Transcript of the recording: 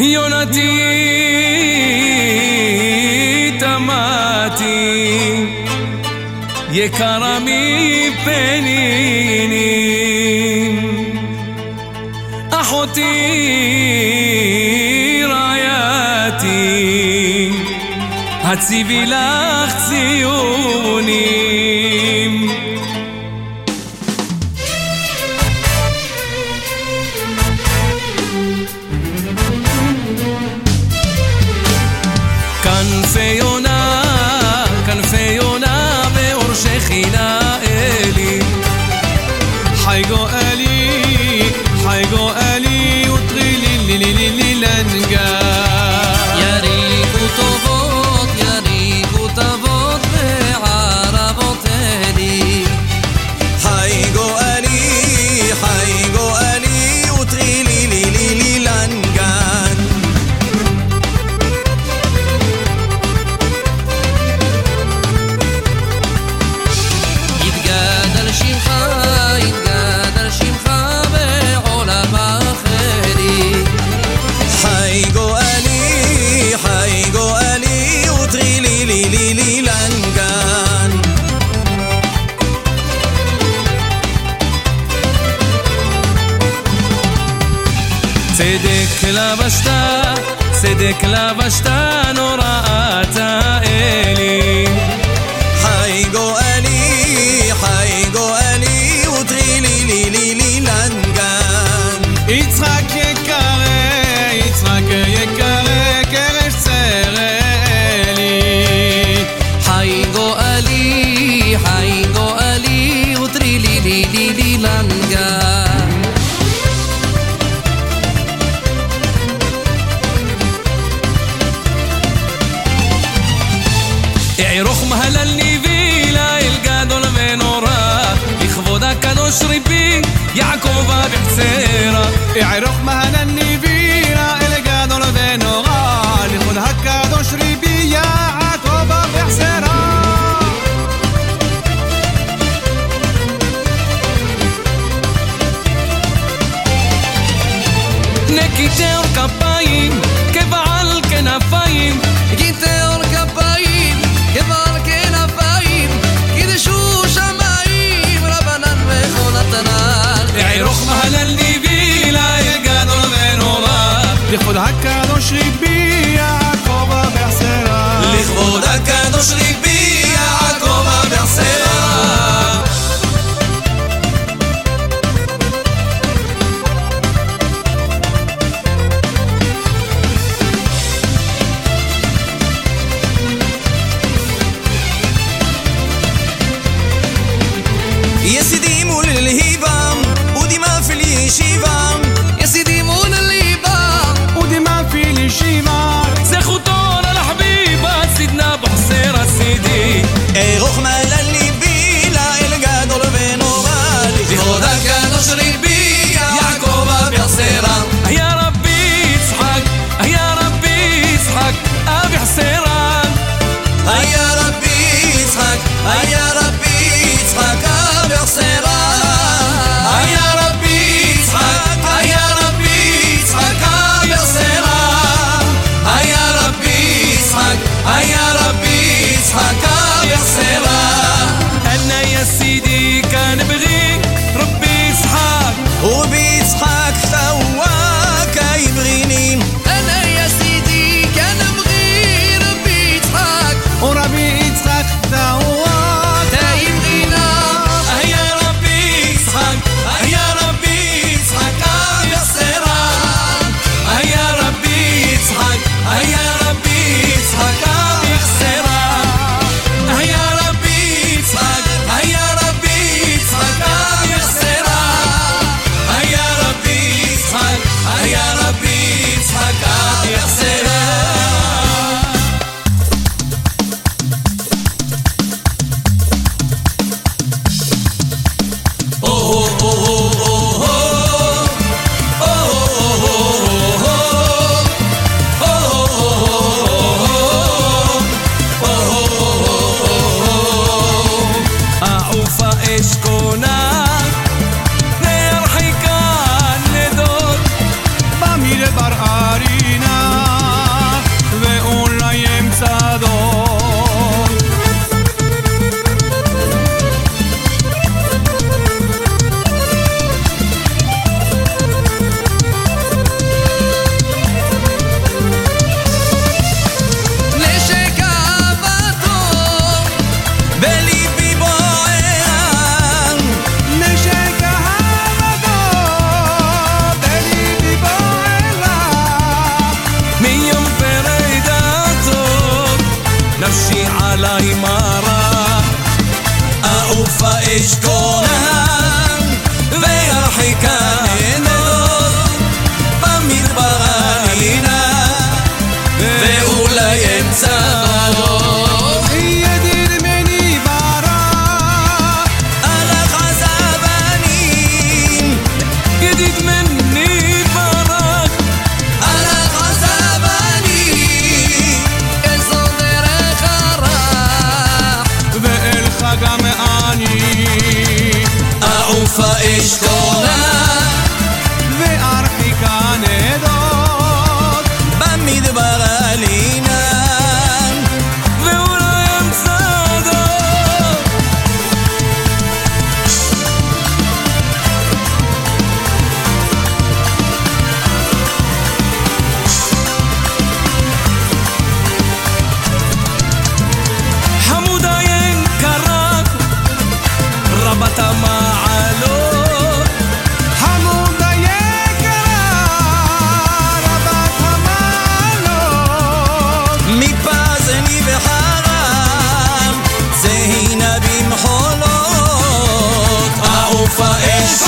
יונתי תמתי יקרה מפנינים. אחותי רעייתי הציבי לך ציוני. לבשת, צדק לבשת, נוראת האלי. חי גואלי, חי גואלי יערוך מהלל ניבי ליל גדול ונורא לכבוד הקדוש ריבי יעקב אבחצרה יערוך מהלל ניבי ליל גדול ונורא לכבוד הקדוש ריבי יעקב אבחצרה נקיטר כפיים כבעל כנפיים גיטר לכבוד הקדוש ריבי הכובע הבעשרה לכבוד הקדוש ריבי من يوم فريداتك نمشي على إمارة أوفى إيش كونها Ela é